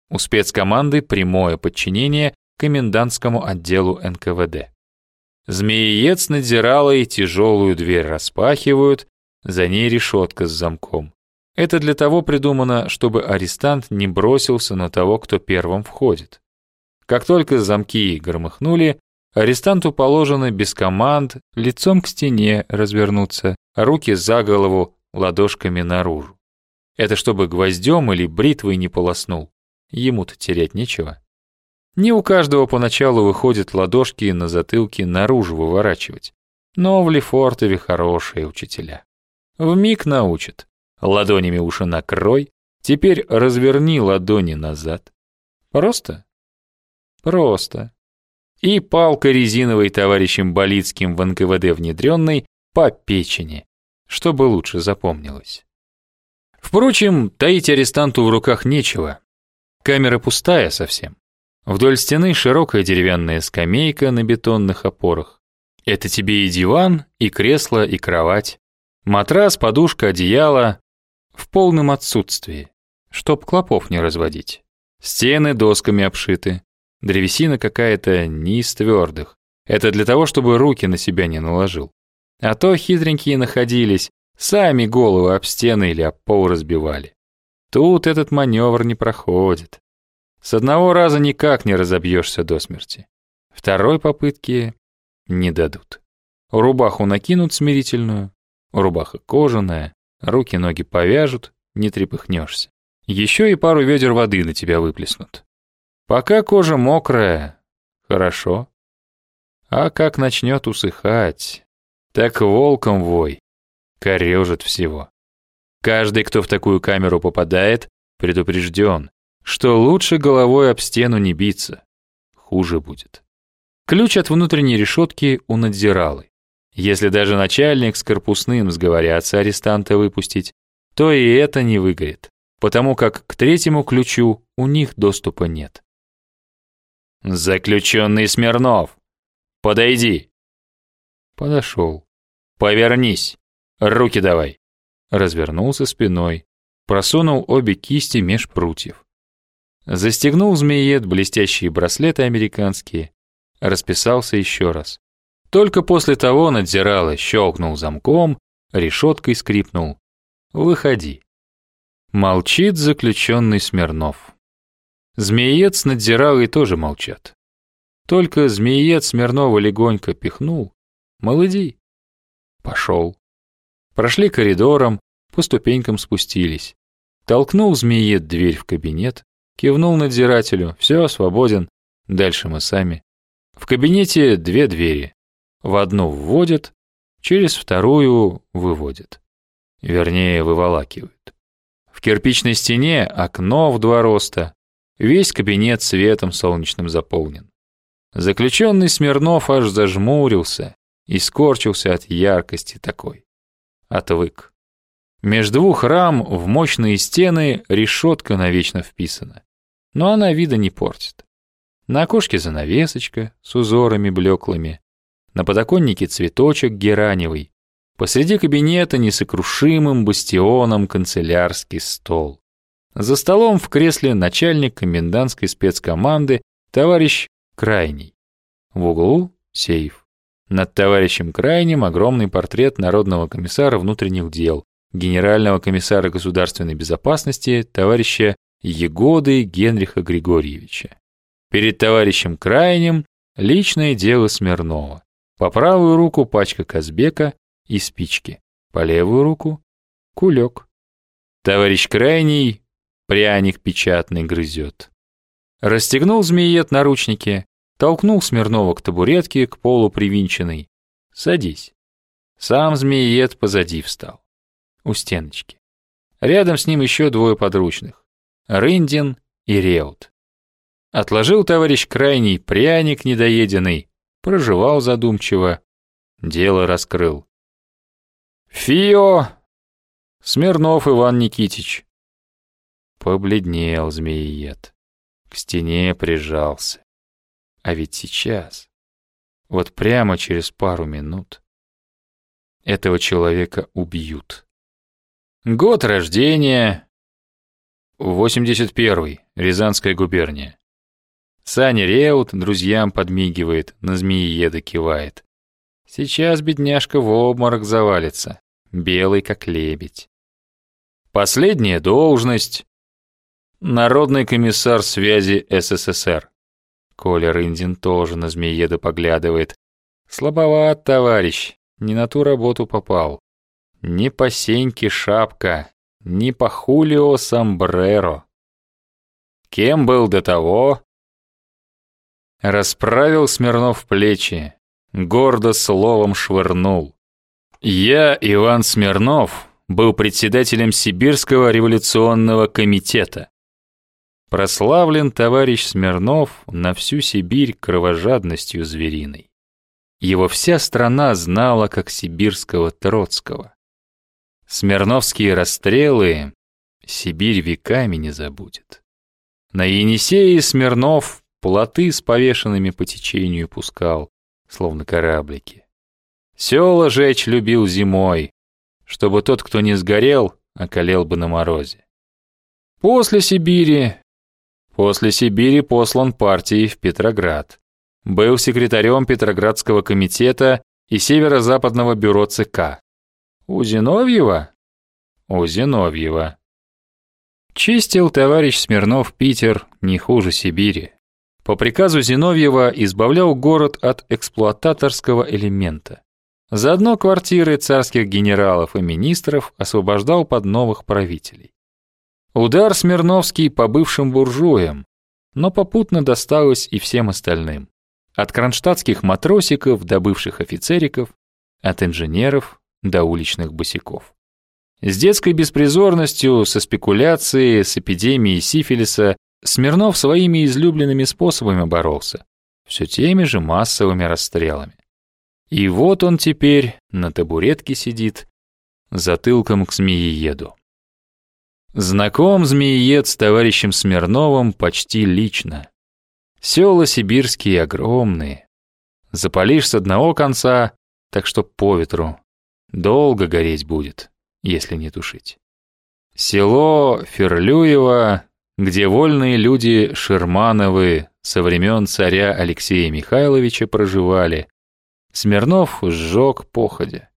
У спецкоманды прямое подчинение комендантскому отделу НКВД. Змеиец надзирала и тяжелую дверь распахивают, за ней решетка с замком. Это для того придумано, чтобы арестант не бросился на того, кто первым входит. Как только замки громыхнули, арестанту положено без команд лицом к стене развернуться, руки за голову, ладошками наружу. Это чтобы гвоздем или бритвой не полоснул. Ему-то терять нечего. Не у каждого поначалу выходят ладошки на затылке наружу выворачивать. Но в Лефортове хорошие учителя. В миг научат. Ладонями уши накрой, теперь разверни ладони назад. Просто? Просто. И палка резиновой товарищем Болицким в НКВД внедренной по печени, чтобы лучше запомнилось. Впрочем, таить арестанту в руках нечего. Камера пустая совсем. Вдоль стены широкая деревянная скамейка на бетонных опорах. Это тебе и диван, и кресло, и кровать. Матрас, подушка, одеяло в полном отсутствии, чтоб клопов не разводить. Стены досками обшиты. Древесина какая-то не из твердых. Это для того, чтобы руки на себя не наложил. А то хитренькие находились, сами головы об стены или об пол разбивали. Тут этот маневр не проходит. С одного раза никак не разобьешься до смерти. Второй попытки не дадут. Рубаху накинут смирительную, рубаха кожаная, руки-ноги повяжут, не трепыхнешься. Еще и пару ведер воды на тебя выплеснут. Пока кожа мокрая, хорошо. А как начнет усыхать, так волком вой, корежит всего. Каждый, кто в такую камеру попадает, предупрежден, что лучше головой об стену не биться. Хуже будет. Ключ от внутренней решетки у надзиралы. Если даже начальник с корпусным сговорятся арестанта выпустить, то и это не выгорит, потому как к третьему ключу у них доступа нет. «Заключенный Смирнов! Подойди!» Подошел. «Повернись! Руки давай!» Развернулся спиной, просунул обе кисти меж прутьев. Застегнул змеед блестящие браслеты американские, расписался еще раз. Только после того надзирало, щелкнул замком, решеткой скрипнул. «Выходи». Молчит заключенный Смирнов. Змеец надзирал и тоже молчат. Только змеец Смирнова легонько пихнул. «Молоди». Пошел. Прошли коридором, по ступенькам спустились. Толкнул змеет дверь в кабинет, Кивнул надзирателю. Все, свободен. Дальше мы сами. В кабинете две двери. В одну вводят, через вторую выводят. Вернее, выволакивают. В кирпичной стене окно в два роста. Весь кабинет светом солнечным заполнен. Заключенный Смирнов аж зажмурился и скорчился от яркости такой. Отвык. Меж двух рам в мощные стены решетка навечно вписана но она вида не портит. На окошке занавесочка с узорами блеклыми, на подоконнике цветочек гераневый, посреди кабинета несокрушимым бастионом канцелярский стол. За столом в кресле начальник комендантской спецкоманды товарищ Крайний. В углу сейф. Над товарищем Крайним огромный портрет Народного комиссара внутренних дел, генерального комиссара государственной безопасности товарища Егоды Генриха Григорьевича. Перед товарищем Крайним личное дело Смирнова. По правую руку пачка Казбека и спички, по левую руку кулек. Товарищ Крайний пряник печатный грызет. Расстегнул змеет наручники, толкнул Смирнова к табуретке, к полу привинченной. «Садись». Сам змеет позади встал. У стеночки. Рядом с ним еще двое подручных. Рындин и Реут. Отложил товарищ крайний пряник недоеденный, проживал задумчиво, дело раскрыл. «Фио!» Смирнов Иван Никитич. Побледнел змеиед, к стене прижался. А ведь сейчас, вот прямо через пару минут, этого человека убьют. Год рождения, 81. Рязанская губерния. Саня Реут друзьям подмигивает, на змеиеда кивает. Сейчас бедняжка в обморок завалится, белый как лебедь. Последняя должность. Народный комиссар связи СССР. Коля Рындин тоже на змееда поглядывает. Слабоват, товарищ, не на ту работу попал. Не по Сеньке шапка, не по Хулио сомбреро. Кем был до того? Расправил Смирнов плечи, гордо словом швырнул. Я, Иван Смирнов, был председателем Сибирского революционного комитета. Прославлен товарищ Смирнов на всю Сибирь кровожадностью звериной. Его вся страна знала как сибирского Троцкого. Смирновские расстрелы Сибирь веками не забудет. На Енисее Смирнов плоты с повешенными по течению пускал, словно кораблики. Села жечь любил зимой, чтобы тот, кто не сгорел, околел бы на морозе. После Сибири... После Сибири послан партией в Петроград. Был секретарем Петроградского комитета и Северо-Западного бюро ЦК. У Зиновьева? У Зиновьева. Чистил товарищ Смирнов Питер не хуже Сибири. По приказу Зиновьева избавлял город от эксплуататорского элемента. Заодно квартиры царских генералов и министров освобождал под новых правителей. Удар Смирновский по бывшим буржуям, но попутно досталось и всем остальным. От кронштадтских матросиков до бывших офицериков, от инженеров до уличных босиков. С детской беспризорностью, со спекуляцией, с эпидемией сифилиса Смирнов своими излюбленными способами боролся, все теми же массовыми расстрелами. И вот он теперь на табуретке сидит, затылком к змеиеду. Знаком змеиед с товарищем Смирновым почти лично. Села сибирские огромные. Запалишь с одного конца, так что по ветру. Долго гореть будет, если не тушить. Село Ферлюево, где вольные люди Шермановы со времен царя Алексея Михайловича проживали, Смирнов сжег походя.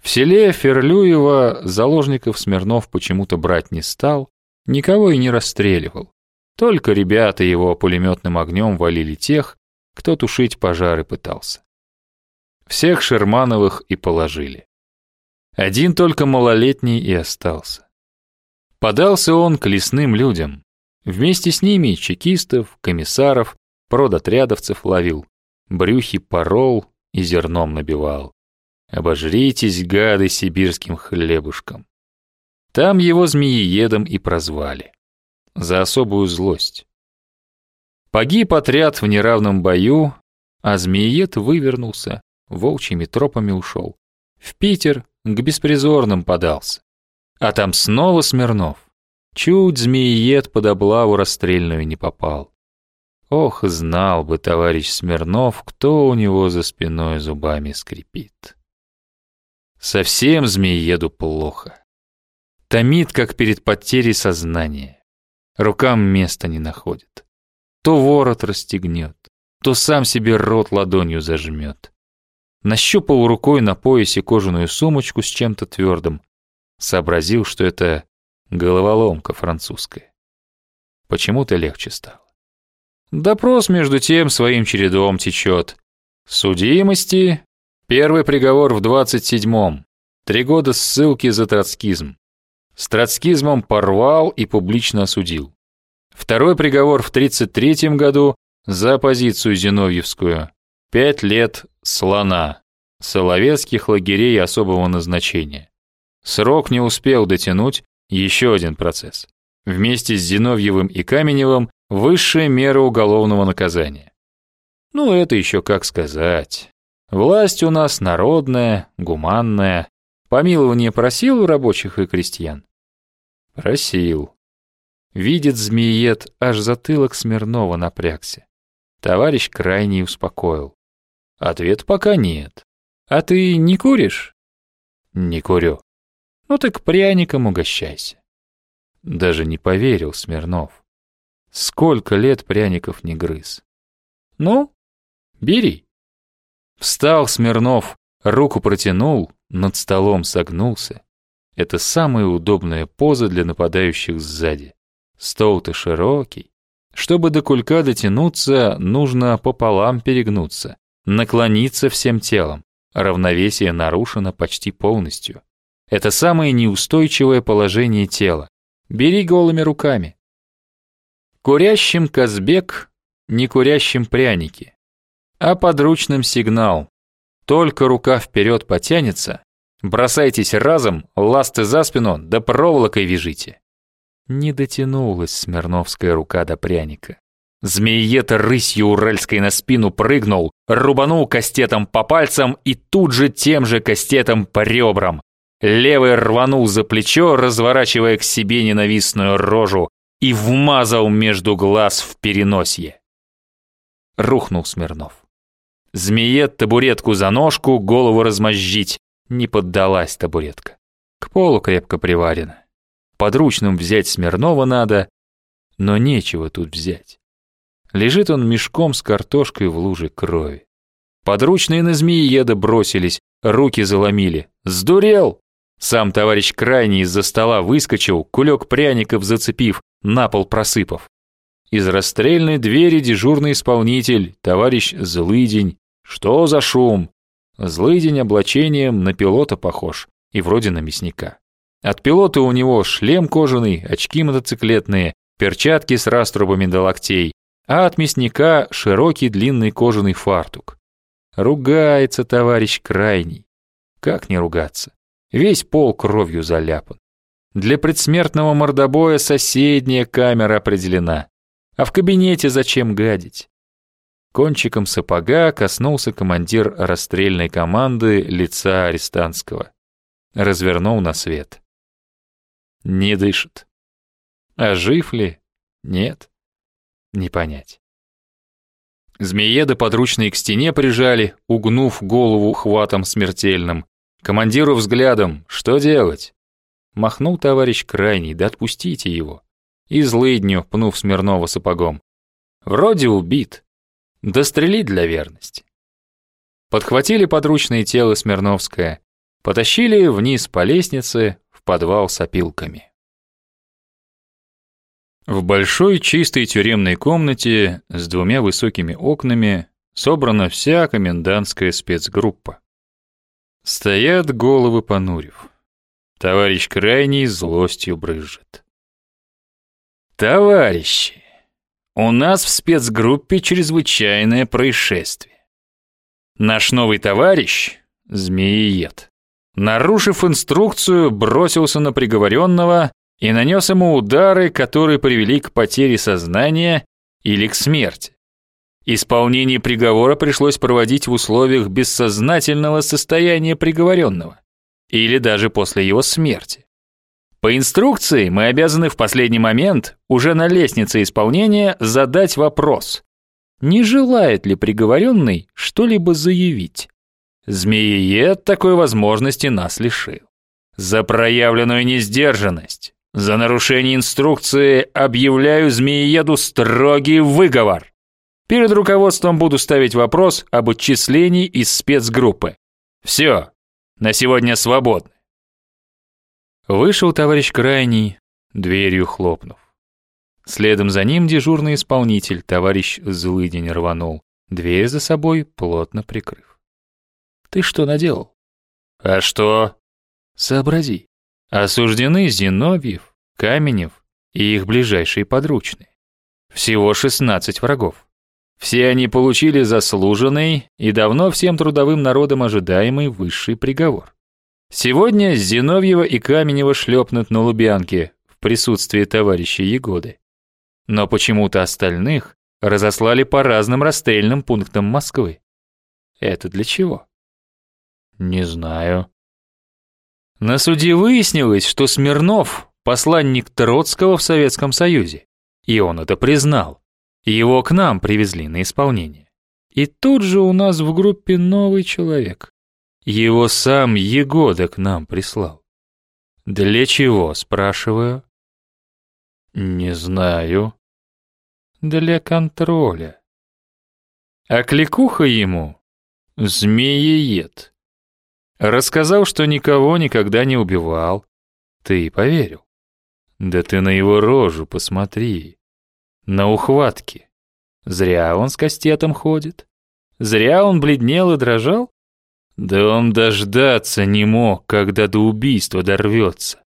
В селе Ферлюево заложников Смирнов почему-то брать не стал, никого и не расстреливал. Только ребята его пулеметным огнем валили тех, кто тушить пожары пытался. Всех Шермановых и положили. Один только малолетний и остался. Подался он к лесным людям. Вместе с ними чекистов, комиссаров, продотрядовцев ловил, брюхи порол, и зерном набивал. Обожритесь, гады, сибирским хлебушком. Там его змеиедом и прозвали. За особую злость. Погиб отряд в неравном бою, а змеиед вывернулся, волчьими тропами ушел. В Питер к беспризорным подался. А там снова Смирнов. Чуть змеиед под облаву расстрельную не попал. Ох, знал бы товарищ Смирнов, кто у него за спиной зубами скрипит. Совсем змеееду плохо. Томит, как перед потерей сознания. Рукам места не находит. То ворот расстегнет, то сам себе рот ладонью зажмет. Нащупал рукой на поясе кожаную сумочку с чем-то твердым. Сообразил, что это головоломка французская. Почему-то легче стало. Допрос, между тем, своим чередом течет. Судимости. Первый приговор в 27-м. Три года ссылки за троцкизм. С троцкизмом порвал и публично осудил. Второй приговор в 33-м году за оппозицию Зиновьевскую. Пять лет слона. Соловецких лагерей особого назначения. Срок не успел дотянуть, еще один процесс. Вместе с Зиновьевым и Каменевым Высшая мера уголовного наказания. Ну, это еще как сказать. Власть у нас народная, гуманная. Помилование просил у рабочих и крестьян? Просил. Видит змеиед, аж затылок Смирнова напрягся. Товарищ крайне успокоил. Ответ пока нет. А ты не куришь? Не курю. Ну так пряником угощайся. Даже не поверил Смирнов. Сколько лет пряников не грыз. Ну, бери. Встал Смирнов, руку протянул, над столом согнулся. Это самая удобная поза для нападающих сзади. Стол-то широкий. Чтобы до кулька дотянуться, нужно пополам перегнуться, наклониться всем телом. Равновесие нарушено почти полностью. Это самое неустойчивое положение тела. Бери голыми руками. Курящим Казбек, не курящим пряники. А подручным сигнал. Только рука вперед потянется, бросайтесь разом, ласты за спину, да проволокой вяжите. Не дотянулась Смирновская рука до пряника. Змеиета рысью уральской на спину прыгнул, рубанул кастетом по пальцам и тут же тем же кастетом по ребрам. Левый рванул за плечо, разворачивая к себе ненавистную рожу, и вмазал между глаз в переносье. Рухнул Смирнов. Змее табуретку за ножку, голову размозжить. Не поддалась табуретка. К полу крепко приварена. Подручным взять Смирнова надо, но нечего тут взять. Лежит он мешком с картошкой в луже крови. Подручные на змеиеда бросились, руки заломили. «Сдурел!» Сам товарищ крайний из-за стола выскочил, кулек пряников зацепив, на пол просыпав. Из расстрельной двери дежурный исполнитель, товарищ Злыдень. Что за шум? Злыдень облачением на пилота похож и вроде на мясника. От пилота у него шлем кожаный, очки мотоциклетные, перчатки с раструбами до локтей, а от мясника широкий длинный кожаный фартук. Ругается товарищ крайний. Как не ругаться? Весь пол кровью заляпан. Для предсмертного мордобоя соседняя камера определена. А в кабинете зачем гадить? Кончиком сапога коснулся командир расстрельной команды лица арестантского. Развернул на свет. Не дышит. А жив ли? Нет. Не понять. Змееды подручные к стене прижали, угнув голову хватом смертельным. Командиру взглядом, что делать? Махнул товарищ крайний, да отпустите его. И злыдню, пнув Смирнова сапогом. Вроде убит. Дострелить для верности. Подхватили подручное тело Смирновское, потащили вниз по лестнице в подвал с опилками. В большой чистой тюремной комнате с двумя высокими окнами собрана вся комендантская спецгруппа. Стоят головы понурив. Товарищ крайний злостью брызжет. Товарищи, у нас в спецгруппе чрезвычайное происшествие. Наш новый товарищ, змеиед, нарушив инструкцию, бросился на приговоренного и нанес ему удары, которые привели к потере сознания или к смерти. Исполнение приговора пришлось проводить в условиях бессознательного состояния приговоренного или даже после его смерти. По инструкции мы обязаны в последний момент, уже на лестнице исполнения, задать вопрос, не желает ли приговоренный что-либо заявить. Змеиед такой возможности нас лишил. За проявленную несдержанность, за нарушение инструкции объявляю змеиеду строгий выговор. Перед руководством буду ставить вопрос об отчислении из спецгруппы. Все, на сегодня свободны. Вышел товарищ крайний, дверью хлопнув. Следом за ним дежурный исполнитель, товарищ Злыдень рванул, дверь за собой плотно прикрыв. Ты что наделал? А что? Сообрази. Осуждены Зиновьев, Каменев и их ближайшие подручные. Всего 16 врагов. Все они получили заслуженный и давно всем трудовым народом ожидаемый высший приговор. Сегодня Зиновьева и Каменева шлепнут на Лубянке в присутствии товарища Егоды. Но почему-то остальных разослали по разным расстрельным пунктам Москвы. Это для чего? Не знаю. На суде выяснилось, что Смирнов – посланник Троцкого в Советском Союзе. И он это признал. Его к нам привезли на исполнение. И тут же у нас в группе новый человек. Его сам Егода к нам прислал. Для чего, спрашиваю? Не знаю. Для контроля. А кликуха ему — змееед. Рассказал, что никого никогда не убивал. Ты поверил. Да ты на его рожу посмотри. на ухватке. Зря он с кастетом ходит. Зря он бледнел и дрожал. Да он дождаться не мог, когда до убийства дорвется.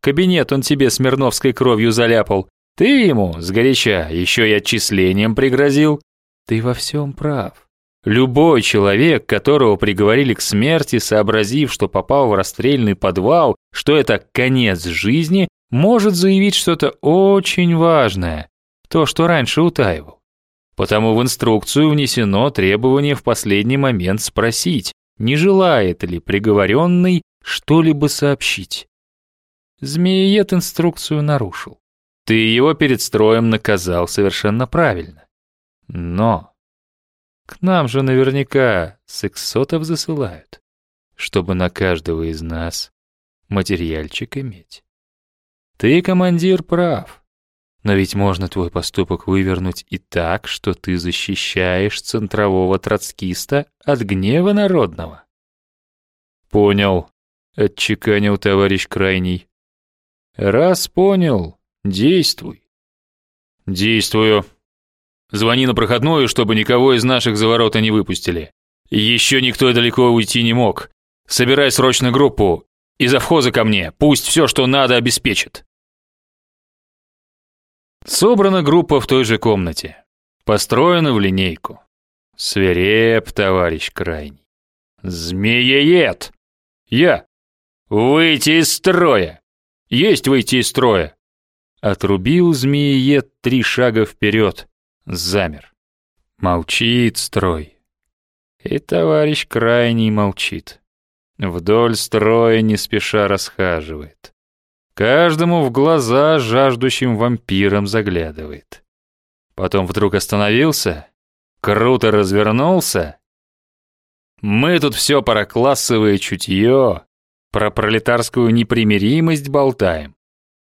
Кабинет он тебе смирновской кровью заляпал. Ты ему, сгоряча, еще и отчислением пригрозил. Ты во всем прав. Любой человек, которого приговорили к смерти, сообразив, что попал в расстрельный подвал, что это конец жизни, может заявить что-то очень важное, то, что раньше утаивал. Потому в инструкцию внесено требование в последний момент спросить, не желает ли приговоренный что-либо сообщить. Змеиед инструкцию нарушил. Ты его перед строем наказал совершенно правильно. Но к нам же наверняка сексотов засылают, чтобы на каждого из нас материальчик иметь. Ты, командир, прав. Но ведь можно твой поступок вывернуть и так, что ты защищаешь центрового троцкиста от гнева народного. Понял, отчеканил товарищ Крайний. Раз понял, действуй. Действую. Звони на проходную, чтобы никого из наших за ворота не выпустили. Еще никто далеко уйти не мог. Собирай срочно группу и завхоза ко мне. Пусть все, что надо, обеспечит. Собрана группа в той же комнате. Построена в линейку. Свиреп, товарищ крайний. Змееед! Я! Выйти из строя! Есть выйти из строя! Отрубил змееед три шага вперед. Замер. Молчит строй. И товарищ крайний молчит. Вдоль строя не спеша расхаживает. Каждому в глаза жаждущим вампирам заглядывает. Потом вдруг остановился, круто развернулся. Мы тут все про классовое чутье, про пролетарскую непримиримость болтаем.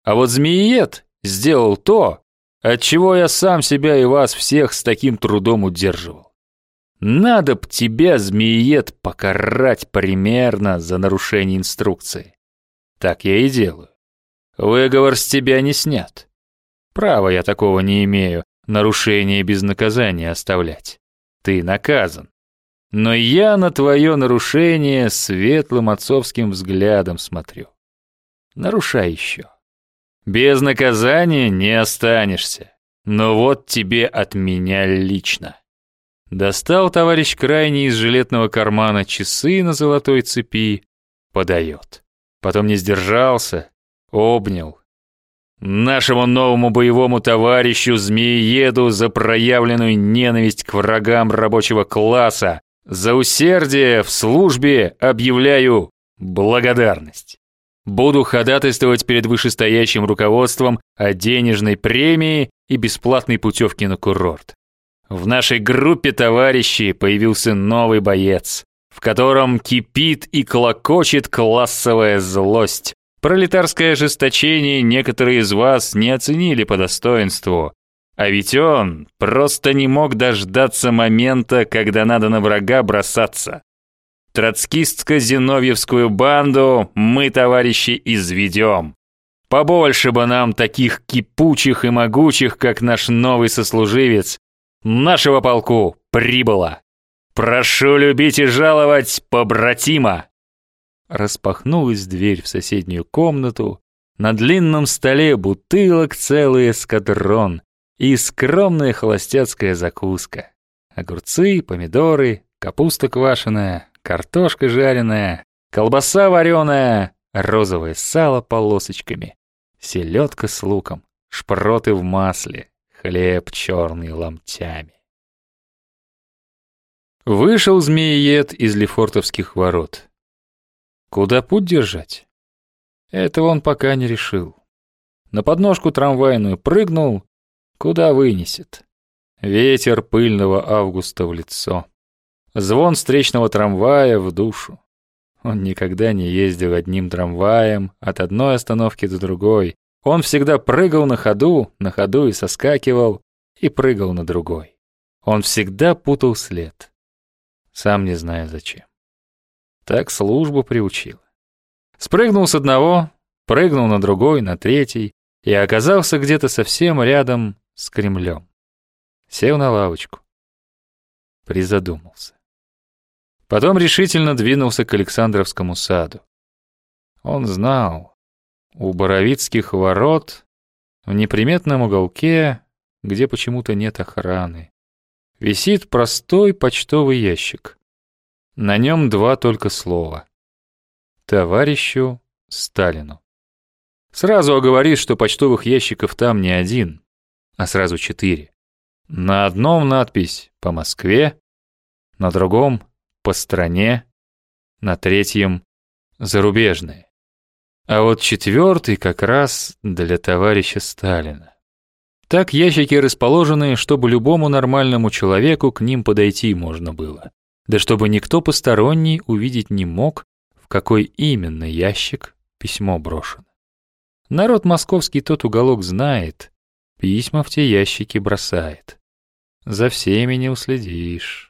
А вот змеиед сделал то, от чего я сам себя и вас всех с таким трудом удерживал. Надо б тебя, змеиед, покарать примерно за нарушение инструкции. Так я и делаю. Выговор с тебя не снят. Права я такого не имею, нарушение без наказания оставлять. Ты наказан. Но я на твое нарушение светлым отцовским взглядом смотрю. Нарушай еще. Без наказания не останешься. Но вот тебе от меня лично. Достал товарищ крайний из жилетного кармана часы на золотой цепи, подает. Потом не сдержался, обнял. Нашему новому боевому товарищу Змеееду за проявленную ненависть к врагам рабочего класса, за усердие в службе объявляю благодарность. Буду ходатайствовать перед вышестоящим руководством о денежной премии и бесплатной путевке на курорт. В нашей группе товарищей появился новый боец, в котором кипит и клокочет классовая злость, Пролетарское ожесточение некоторые из вас не оценили по достоинству. А ведь он просто не мог дождаться момента, когда надо на врага бросаться. Троцкистско-зиновьевскую банду мы, товарищи, изведем. Побольше бы нам таких кипучих и могучих, как наш новый сослуживец. Нашего полку прибыло. Прошу любить и жаловать побратима. Распахнулась дверь в соседнюю комнату. На длинном столе бутылок целый эскадрон и скромная холостяцкая закуска. Огурцы, помидоры, капуста квашеная, картошка жареная, колбаса вареная, розовое сало полосочками, селедка с луком, шпроты в масле, хлеб черный ломтями. Вышел змеиед из Лефортовских ворот. Куда путь держать? Этого он пока не решил. На подножку трамвайную прыгнул, куда вынесет. Ветер пыльного августа в лицо. Звон встречного трамвая в душу. Он никогда не ездил одним трамваем от одной остановки до другой. Он всегда прыгал на ходу, на ходу и соскакивал, и прыгал на другой. Он всегда путал след, сам не зная зачем. Так служба приучила. Спрыгнул с одного, прыгнул на другой, на третий и оказался где-то совсем рядом с Кремлем. Сел на лавочку. Призадумался. Потом решительно двинулся к Александровскому саду. Он знал, у Боровицких ворот, в неприметном уголке, где почему-то нет охраны, висит простой почтовый ящик. На нем два только слова. Товарищу Сталину. Сразу оговорит, что почтовых ящиков там не один, а сразу четыре. На одном надпись «По Москве», на другом по стране, на третьем — зарубежные. А вот четвертый как раз для товарища Сталина. Так ящики расположены, чтобы любому нормальному человеку к ним подойти можно было. Да чтобы никто посторонний увидеть не мог, в какой именно ящик письмо брошено. Народ московский тот уголок знает, письма в те ящики бросает. За всеми не уследишь.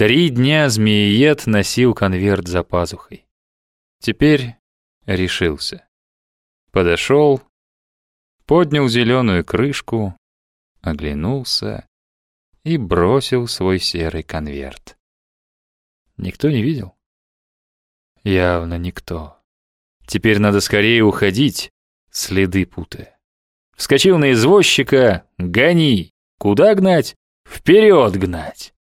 Три дня змеиед носил конверт за пазухой. Теперь решился. Подошел, поднял зеленую крышку, оглянулся и бросил свой серый конверт. Никто не видел? Явно никто. Теперь надо скорее уходить, следы путая. Вскочил на извозчика, гони. Куда гнать? Вперед гнать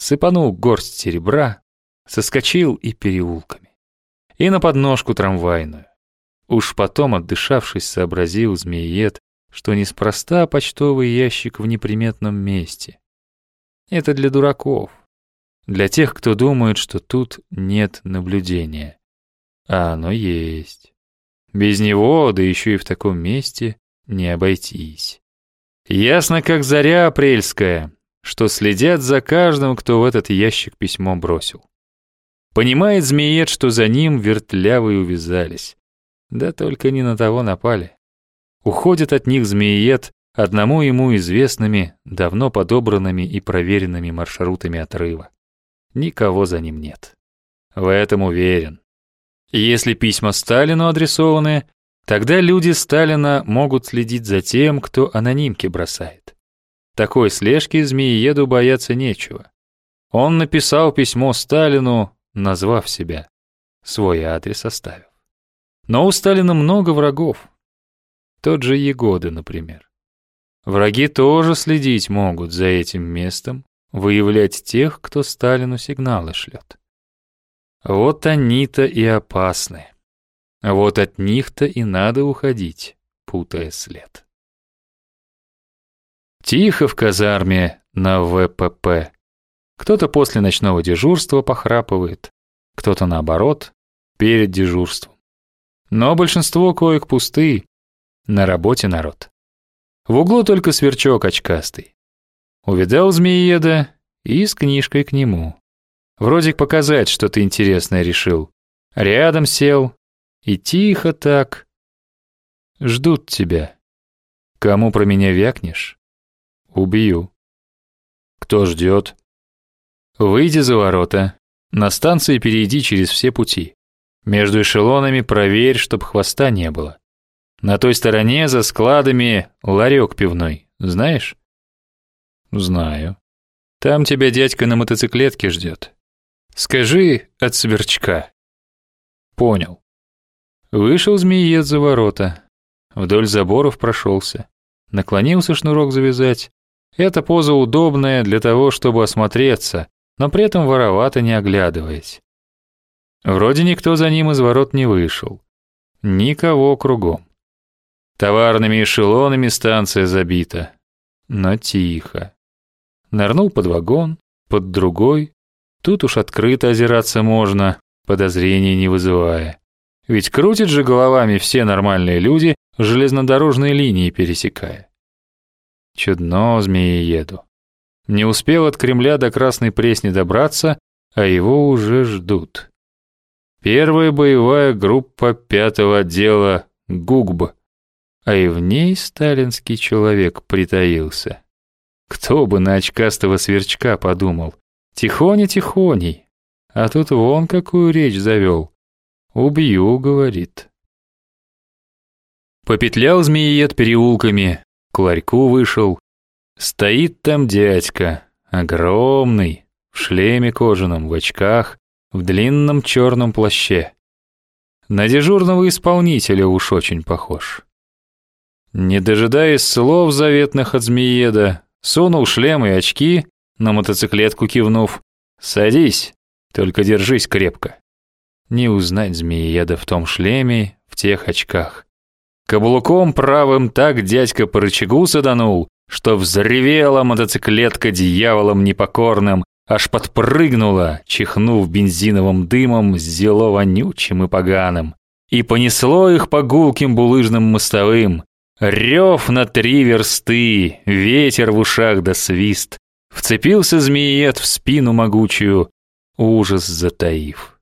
сыпанул горсть серебра, соскочил и переулками. И на подножку трамвайную. Уж потом, отдышавшись, сообразил змеиед, что неспроста почтовый ящик в неприметном месте. Это для дураков, для тех, кто думает, что тут нет наблюдения. А оно есть. Без него, да еще и в таком месте, не обойтись. Ясно, как заря апрельская, что следят за каждым, кто в этот ящик письмо бросил. Понимает змеед, что за ним вертлявые увязались. Да только не на того напали. Уходит от них змеед одному ему известными, давно подобранными и проверенными маршрутами отрыва. Никого за ним нет. В этом уверен. Если письма Сталину адресованы, тогда люди Сталина могут следить за тем, кто анонимки бросает. Такой слежки змеиеду бояться нечего. Он написал письмо Сталину, назвав себя, свой адрес оставив. Но у Сталина много врагов. Тот же Егода, например. Враги тоже следить могут за этим местом, выявлять тех, кто Сталину сигналы шлет. Вот они-то и опасны. Вот от них-то и надо уходить, путая след. Тихо в казарме на ВПП. Кто-то после ночного дежурства похрапывает, кто-то наоборот, перед дежурством. Но большинство коек пусты, на работе народ. В углу только сверчок очкастый. Увидал змееда и с книжкой к нему. Вроде показать что-то интересное решил. Рядом сел и тихо так. Ждут тебя. Кому про меня вякнешь? Убью. Кто ждет? Выйди за ворота. На станции перейди через все пути. Между эшелонами проверь, чтоб хвоста не было. На той стороне за складами ларек пивной, знаешь? Знаю. Там тебя дядька на мотоциклетке ждет. Скажи от сверчка. Понял. Вышел змеец за ворота. Вдоль заборов прошелся. Наклонился шнурок завязать. Эта поза удобная для того, чтобы осмотреться, но при этом воровато не оглядываясь. Вроде никто за ним из ворот не вышел. Никого кругом. Товарными эшелонами станция забита. Но тихо. Нырнул под вагон, под другой. Тут уж открыто озираться можно, подозрений не вызывая. Ведь крутят же головами все нормальные люди, железнодорожные линии пересекая. Чудно змеиеду. Не успел от Кремля до Красной Пресни добраться, а его уже ждут. Первая боевая группа пятого отдела ГУГБ, а и в ней сталинский человек притаился. Кто бы на очкастого сверчка подумал. Тихоня-тихоней. А тут вон какую речь завел. «Убью», — говорит. Попетлял змеиед переулками, к ларьку вышел. Стоит там дядька, огромный, в шлеме кожаном, в очках, в длинном черном плаще. На дежурного исполнителя уж очень похож. Не дожидаясь слов заветных от Змееда, сунул шлем и очки, на мотоциклетку кивнув. «Садись, только держись крепко». Не узнать Змееда в том шлеме, в тех очках. Каблуком правым так дядька по рычагу саданул, что взревела мотоциклетка дьяволом непокорным, аж подпрыгнула, чихнув бензиновым дымом, зело вонючим и поганым. И понесло их по гулким булыжным мостовым. Рев на три версты, ветер в ушах да свист. Вцепился змеет в спину могучую, ужас затаив.